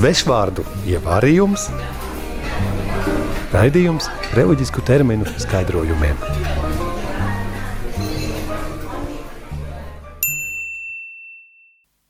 Svešvārdu ievārījums, raidījums reliģisku terminu skaidrojumiem.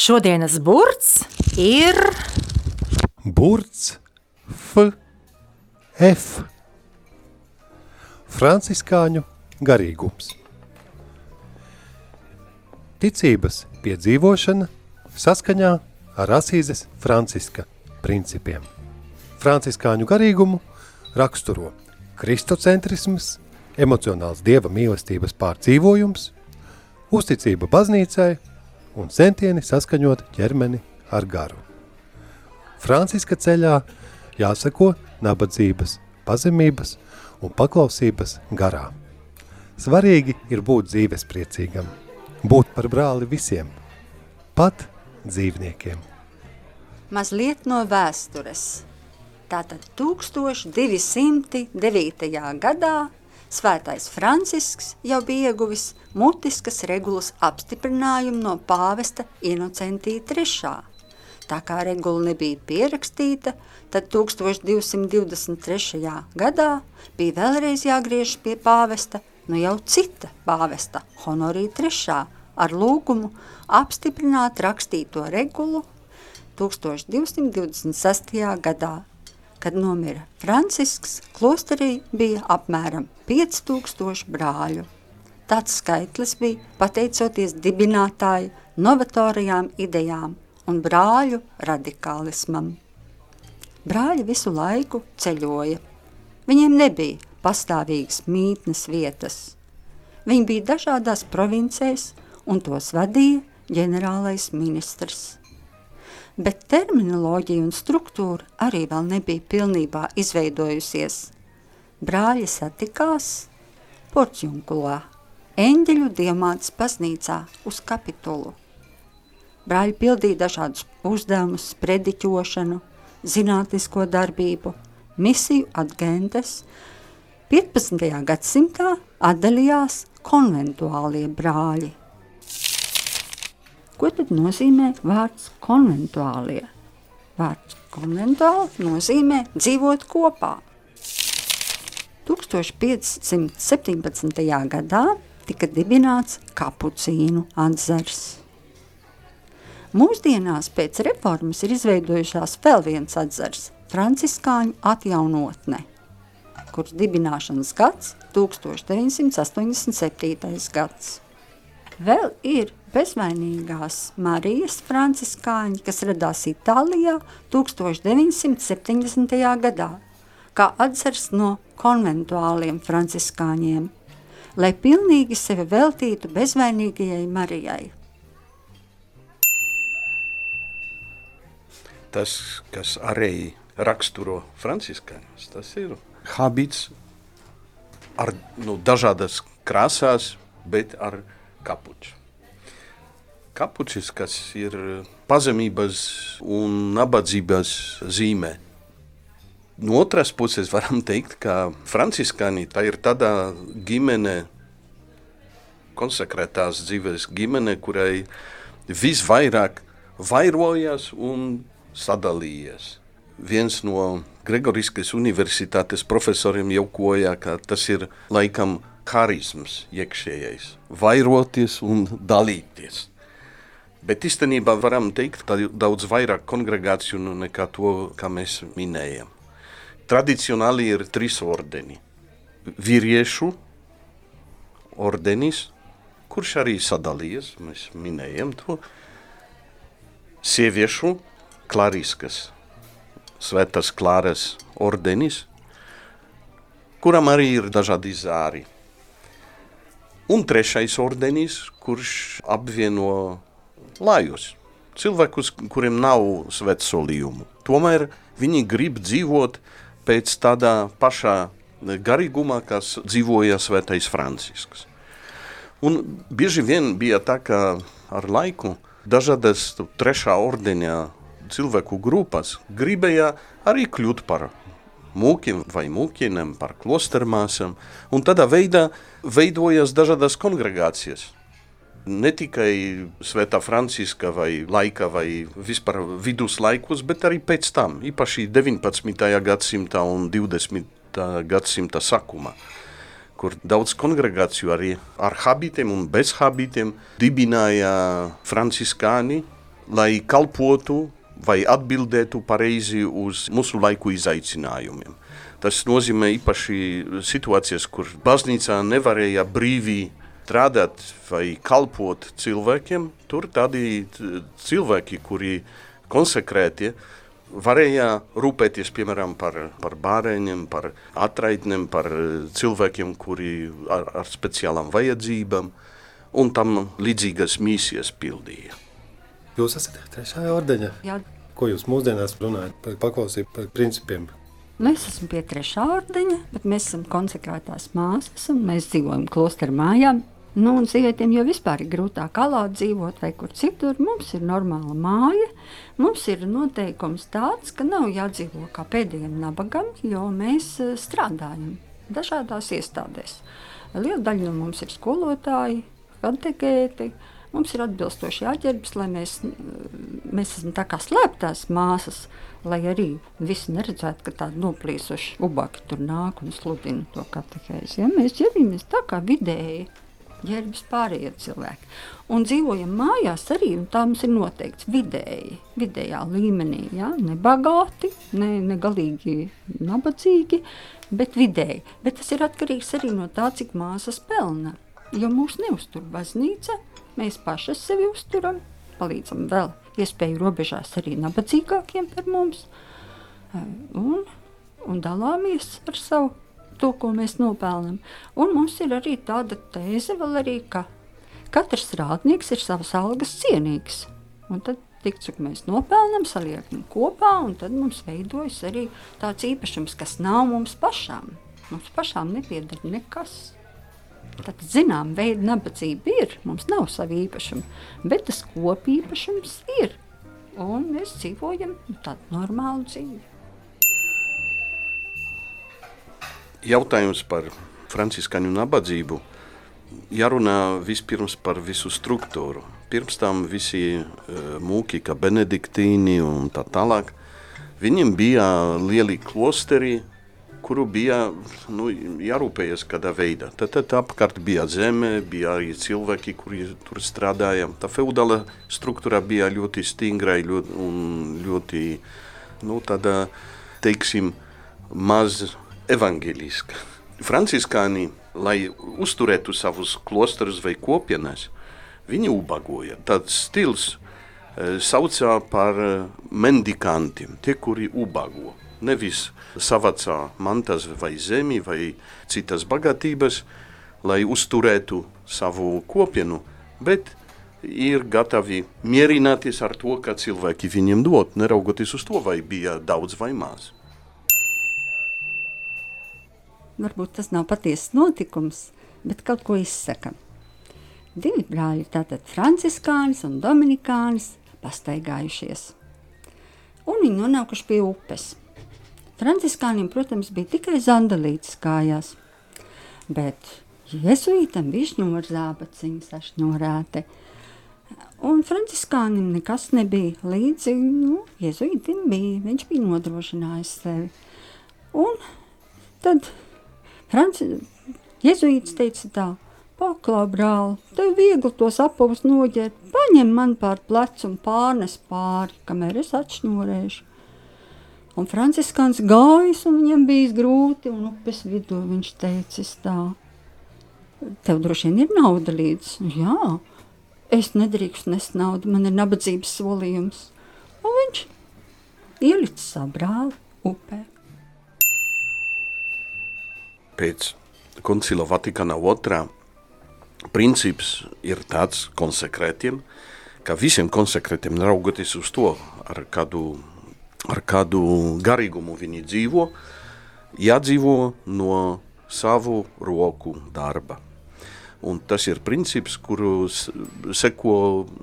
Šodienas burts ir Burts F. F. Franciskāņu garīgums. Ticības piedzīvošana saskaņā ar Asīzes Franciska principiem. Franciskāņu garīgumu raksturo kristocentrisms, emocionāls dieva mīlestības pārdzīvojums, uzticība baznīcai un centieni saskaņot ķermeni ar garu. Franciska ceļā jāsako nabadzības, pazemības un paklausības garā. Svarīgi ir būt dzīves priecīgam, būt par brāli visiem, pat dzīvniekiem. Mazliet no vēstures. Tātad 1209. gadā Svētais Francisks jau bija ieguvis mutiskas regulas apstiprinājumu no pāvesta Inocentija III. Tā kā regula nebija pierakstīta, tad 1223. gadā bija vēlreiz jāgriež pie pāvesta, nu jau cita pāvesta, Honorija III, ar lūgumu apstiprināt rakstīto regulu 1226. gadā. Kad nomira Francisks, klosterī bija apmēram 5000 brāļu. Tāds skaitlis bija pateicoties dibinātāju novatorajām idejām un brāļu radikālismam. Brāļi visu laiku ceļoja. Viņiem nebija pastāvīgas mītnes vietas. Viņi bija dažādās provincēs un tos vadīja ģenerālais ministrs. Bet terminoloģija un struktūra arī vēl nebija pilnībā izveidojusies. Brāļi satikās Porciunkulā, eņģeļu diamāts baznīcā uz kapitulu. Brāļi pildīja dažādus uzdevumus, prediķošanu, zinātnisko darbību, misiju atgentes. 15. gadsimtā atdalījās konventuālie brāļi. Ko tad nozīmē vārds konventuālie? Vārds konventuāli nozīmē dzīvot kopā. 1517. gadā tika dibināts kapucīnu atzars. Mūsdienās pēc reformas ir izveidojušās vēl viens atzars – franciskāņu atjaunotne, kuras dibināšanas gads 1987. gads. Vēl ir bezvainīgās Marijas franciskāņi, kas radās Itālijā 1970. gadā, kā atzars no konventuāliem franciskāņiem, lai pilnīgi sevi veltītu bezvainīgajai Marijai. Tas, kas arī raksturo franciskāņus, tas ir habits ar nu, dažādas krāsās, bet ar kapuču. Kapučis, kas ir pazemības un nabadzības zīme. No otras puses, varam teikt, ka franciskāni tā ir tāda ģimene, konsekrētās dzīves ģimene, kurai visvairāk vairojas un sadalījies. Viens no Gregoriskas universitātes profesoriem jau koja, ka tas ir laikam harizms iekšējais, vairoties un dalīties. Bet īstenībā varam teikt, ka daudz vairāk kongregāciju nekā to, kā mēs minējam. Tradicionāli ir trīs ordeni. Vīriešu ordenis, kurš arī sadalījies, mēs minējam to. Sieviešu klariskas Svētas Klāras ordenis, kuram arī ir dažādi zāri. Un trešais ordenis, kurš apvieno lajus, cilvēkus, kuriem nav svētsolījumu. Tomēr viņi grib dzīvot pēc tādā pašā garīgumā, kas dzīvoja svētais Francisks. Un bieži vien bija tā, ka ar laiku dažādas trešā ordeņā cilvēku grupas gribēja arī kļūt par mūkiem vai mūkieniem, par klostermāsam, un tādā veidā veidojas dažādas kongregācijas. ne tikai Svētā Franciska vai laika vai vispār viduslaikos, bet arī pēc tam, īpaši 19. gadsimta un 20. gadsimta sākumā, kur daudz kongregāciju arī ar habitiem un bez habitiem dibināja franciskāni, lai kalpotu vai atbildētu pareizi uz mūsu laiku izaicinājumiem. Tas nozīmē īpaši situācijas, kur baznīcā nevarēja brīvi strādāt vai kalpot cilvēkiem. Tur tādi cilvēki, kuri konsekrēti, varēja rūpēties piemēram par, par bērniem, par atraitnēm, par cilvēkiem, kuri ar, ar speciālām vajadzībām un tam līdzīgas misijas pildīja. Jūs esat trešā ordeņa? Jā. Ko jūs mūsdienās runājat par paklausību, par principiem? Mēs esam pie trešā ordeņa, bet mēs esam konsekrētās māsas un mēs dzīvojam klosteru mājām. Nu, un sievietēm jau vispār ir grūtāk alāt dzīvot vai kur citur. Mums ir normāla māja, mums ir noteikums tāds, ka nav jādzīvo kā pēdējiem nabagam, jo mēs eh, strādājam dažādās iestādēs. Liela daļa no mums ir skolotāji, kategēti, mums ir atbilstoši jāķerbas, lai mēs, mēs esam tā kā slēptās māsas, lai arī visi neredzētu, ka tādi noplīsuši ubaki tur nāk un sludina to kategēzi. Ja? Mēs ķeramies tā kā vidēji ģērbjas pārējie cilvēki. Un dzīvojam mājās arī, un tā mums ir noteikts vidēji, vidējā līmenī. Ja? Ne bagāti, ne, ne galīgi nabadzīgi, bet vidēji. Bet tas ir atkarīgs arī no tā, cik māsas pelna. Jo mūs neuztur baznīca, mēs paši sevi uzturam, palīdzam vēl iespēju robežās arī nabadzīgākiem par mums un, un dalāmies ar savu to, ko mēs nopelnām. Un mums ir arī tāda tēze, arī, ka katrs strādnieks ir savas algas cienīgs. Un tad tik cik mēs nopelnām, saliekam kopā, un tad mums veidojas arī tāds īpašums, kas nav mums pašām. Mums pašām nepieder nekas. Tad, zinām, veida nabadzība ir, mums nav sava īpašuma, bet tas kopīpašums ir. Un mēs dzīvojam tādu normālu dzīvi. jautājums par franciskāņu nabadzību jārunā vispirms par visu struktūru. Pirms tam visi uh, mūki, kā benediktīni un tā tālāk, viņiem bija lieli klosteri, kuru bija nu, jārūpējas kādā veidā. Tad, tad apkārt bija zeme, bija arī cilvēki, kuri tur strādāja. Tā feudāla struktūra bija ļoti stingra ļoti, un ļoti, nu, tāda, teiksim, maz evaņģēliska. Franciskāni, lai uzturētu savus klosterus vai kopienas, viņi ubagoja. Tāds stils e, saucā par e, mendikantiem, tie, kuri ubago. Nevis savacā mantas vai zemi vai citas bagātības, lai uzturētu savu kopienu, bet ir gatavi mierināties ar to, ka cilvēki viņiem dod, neraugoties uz to, vai bija daudz vai maz. varbūt tas nav patiesas notikums, bet kaut ko izsaka. Divi brāļi, tātad Franciskānis un Dominikānis, pastaigājušies. Un viņi nonākuši pie upes. Franciskānim, protams, bija tikai zandalītes kājās, bet jezuītam bija šņur zābaciņas sašņurēti. Un Franciskānim nekas nebija līdzi, nu, jezuītim bija, viņš bija nodrošinājis sevi. Un tad Franci... Jēzus teica tā, paklau, brāl, tev viegli tos apavus noģert, paņem man pār plecu un pārnes pāri, kamēr es atšņorēšu. Un Franciskāns gājis, un viņam bija grūti, un upes vidū viņš teicis tā, tev droši vien ir nauda līdz, jā, es nedrīkstu nest naudu, man ir nabadzības solījums. Un viņš ielicis savu brāli upē pēc koncila Vatikāna otrā princips ir tāds konsekrētiem, ka visiem konsekrētiem, raugoties uz to, ar kādu, ar kādu garīgumu viņi dzīvo, jādzīvo no savu roku darba. Un tas ir princips, kuru seko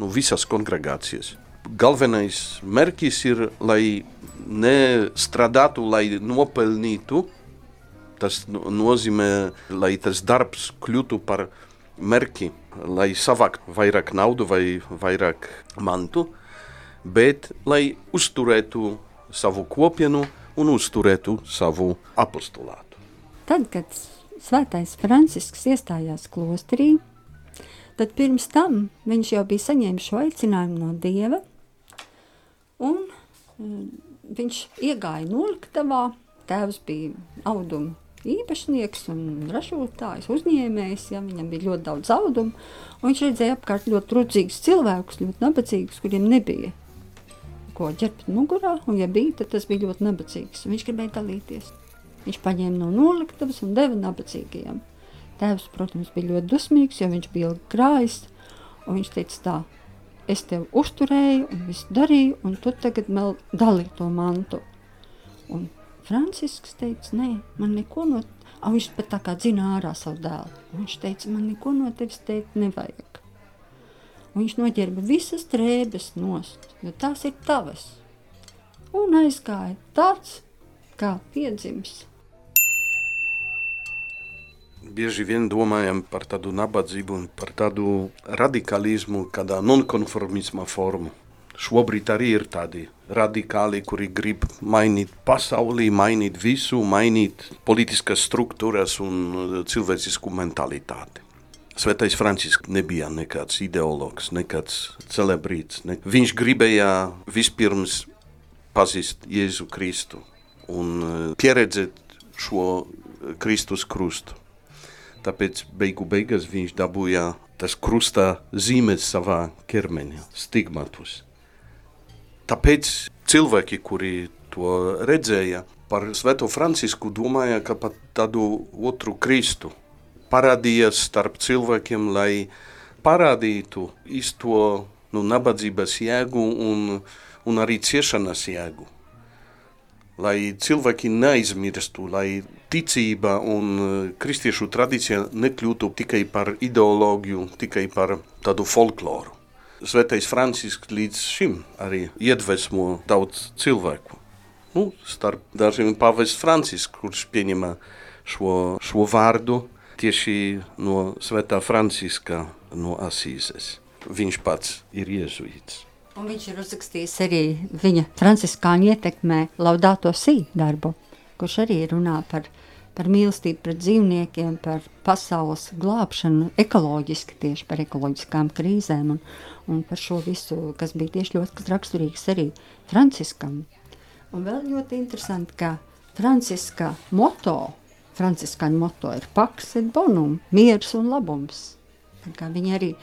nu, visas kongregācijas. Galvenais mērķis ir, lai nestrādātu, lai nopelnītu, Tas nozīmē, lai tas darbs kļūtu par merki, lai savāktu vairāk naudu vai vairāk mantu, bet lai uzturētu savu kopienu un uzturētu savu apostulātu. Tad, kad Svētais Francisks iestājās klosterī, tad pirms tam viņš jau bija saņēmis šo aicinājumu no Dieva, un mm, viņš iegāja noliktavā, tēvs bija audumu īpašnieks un ražotājs, uzņēmējs, ja viņam bija ļoti daudz audumu, un viņš redzēja apkārt ļoti trudzīgus cilvēkus, ļoti nabadzīgus, kuriem nebija ko ģērbt mugurā, un ja bija, tad tas bija ļoti nabadzīgs. Viņš gribēja dalīties. Viņš paņēma no noliktavas un deva nabadzīgajiem. Tēvs, protams, bija ļoti dusmīgs, jo viņš bija krājis, un viņš teica tā, es tevi uzturēju un visu darīju, un tu tagad vēl dalī to mantu. Un Francisks teica, nē, man neko no, un viņš pat tā kā dzina ārā savu dēlu. Viņš teica, man neko no tevis teikt nevajag. Viņš noģērba visas drēbes nost, jo tās ir tavas. Un aizgāja tāds, kā piedzimis. Bieži vien domājam par tādu nabadzību un par tādu radikālismu, kādā nonkonformisma formu. Šobrīd arī ir tādi radikāli, kuri grib mainīt pasauli, mainīt visu, mainīt politiskas struktūras un cilvēcisku mentalitāti. Svētais Francisks nebija nekāds ideologs, nekāds celebrīts. Ne. Viņš gribēja vispirms pazīt Jēzu Kristu un e, pieredzēt šo Kristus krustu. Tāpēc beigu beigās viņš dabūja tas krusta zīmes savā ķermenī, stigmatus. Tāpēc cilvēki, kuri to redzēja, par Svēto Francisku domāja, ka pat tādu otru Kristu parādījās starp cilvēkiem, lai parādītu īsto nu, nabadzības jēgu un, un arī ciešanas jēgu. Lai cilvēki neaizmirstu, lai ticība un uh, kristiešu tradīcija nekļūtu tikai par ideoloģiju, tikai par tādu folkloru. Svētais Francisks līdz šim arī iedvesmo daudz cilvēku. Nu, starp dažiem pavests Francisks, kurš pieņema šo, šo vārdu, tieši no Svētā Franciska no Asīzes. Viņš pats ir iezuīts. Un viņš ir uzrakstījis arī viņa franciskāņu ietekmē Laudāto Sī darbu, kurš arī runā par, par mīlestību pret dzīvniekiem, par pasaules glābšanu, ekoloģiski tieši par ekoloģiskām krīzēm un, un par šo visu, kas bija tieši ļoti raksturīgs arī Franciskam. Un vēl ļoti interesanti, ka Franciska moto franciskāņu moto ir Pax et bonum, miers un labums. Viņi arī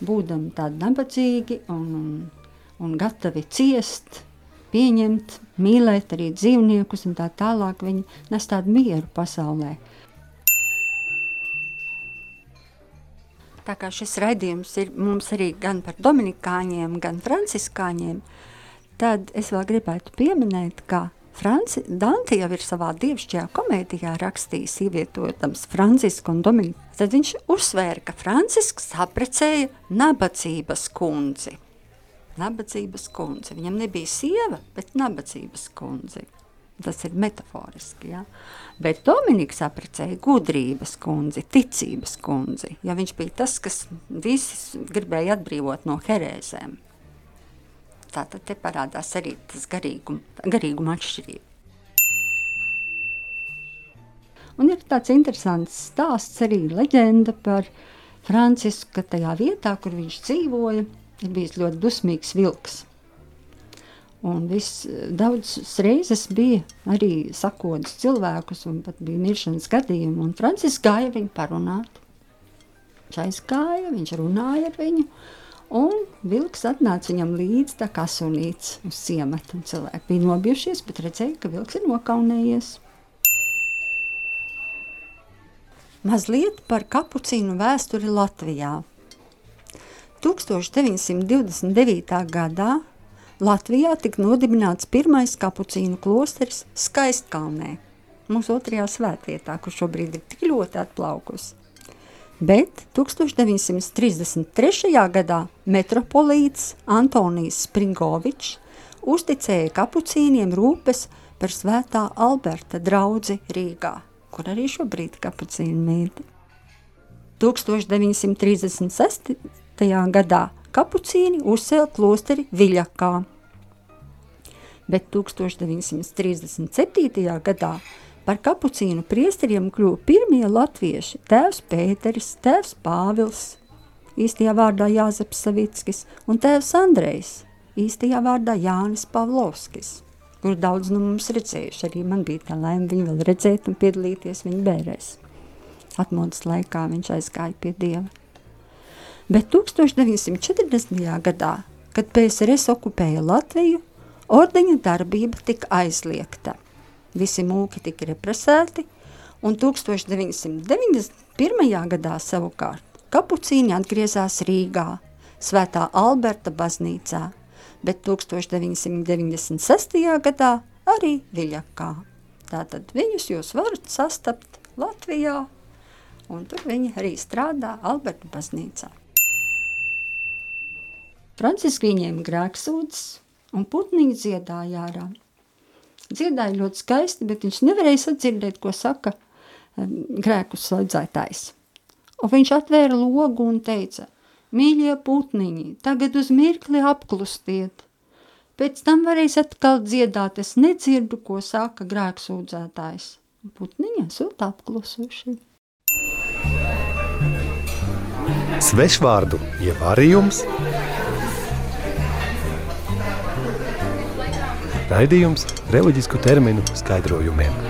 būdami tādi nabadzīgi un, un, un gatavi ciest, pieņemt, mīlēt arī dzīvniekus un tā tālāk, viņi nes tādu mieru pasaulē. Tā kā šis raidījums ir mums arī gan par dominikāņiem, gan franciskāņiem, tad es vēl gribētu pieminēt, ka Franci, Dante jau ir savā dievišķajā komēdijā rakstījis, ievietojams Francisku un Dominiku. Tad viņš uzsvēra, ka Francisks apprecēja nabadzības kundzi. Nabadzības kundzi. Viņam nebija sieva, bet nabadzības kundzi. Tas ir metaforiski, ja? Bet Dominiks apprecēja gudrības kundzi, ticības kundzi, ja viņš bija tas, kas visus gribēja atbrīvot no herēzēm. Tātad te parādās arī tas garīguma, garīguma atšķirība. Un ir tāds interesants stāsts, arī leģenda par Francisku, ka tajā vietā, kur viņš dzīvoja, ir bijis ļoti dusmīgs vilks. Un viss daudzas reizes bija arī sakodas cilvēkus, un pat bija miršanas gadījumi, un Francisks gāja viņu parunāt. Viņš aizgāja, viņš runāja ar viņu, Un vilks atnāca viņam līdzi tā kā sunīts uz ciemata. Cilvēki bija nobijušies, bet redzēja, ka vilks ir nokaunējies. Mazliet par kapucīnu vēsturi Latvijā. 1929. gadā Latvijā tika nodibināts pirmais kapucīnu klosteris Skaistkalnē, mūsu otrajā svētvietā, kur šobrīd ir tik ļoti atplaukusi bet 1933. gadā metropolīts Antonijs Springovičs uzticēja kapucīniem rūpes par svētā Alberta draudzi Rīgā, kur arī šobrīd kapucīni mīti. 1936. gadā kapucīni uzcēla klosteri Viļakā, bet 1937. gadā par kapucīnu priesteriem kļuva pirmie latvieši tēvs Pēteris, tēvs Pāvils, īstajā vārdā Jāzeps Savickis, un tēvs Andrejs, īstajā vārdā Jānis Pavlovskis, kur daudz no mums redzējuši. Arī man bija tā laime viņu vēl redzēt un piedalīties viņa bērēs. Atmodas laikā viņš aizgāja pie Dieva. Bet 1940. gadā, kad PSRS okupēja Latviju, ordeņa darbība tika aizliegta. Visi mūki tika represēti, un 1991. gadā savukārt kapucīni atgriezās Rīgā, Svētā Alberta baznīcā, bet 1996. gadā arī Viļakā. Tātad viņus jūs varat sastapt Latvijā, un tur viņi arī strādā Alberta baznīcā. Franciski viņiem grēksūdzes, un putniņi dziedāja ārā. Dziedāja ļoti skaisti, bet viņš nevarēja sadzirdēt, ko saka grēku slēdzētājs. Un viņš atvēra logu un teica, mīļie putniņi, tagad uz mirkli apklustiet. Pēc tam varēs atkal dziedāt, es nedzirdu, ko saka grēksūdzētājs. Putniņi esot apklusuši. Svešvārdu ievārījums Raidījums reliģisku terminu skaidrojumiem.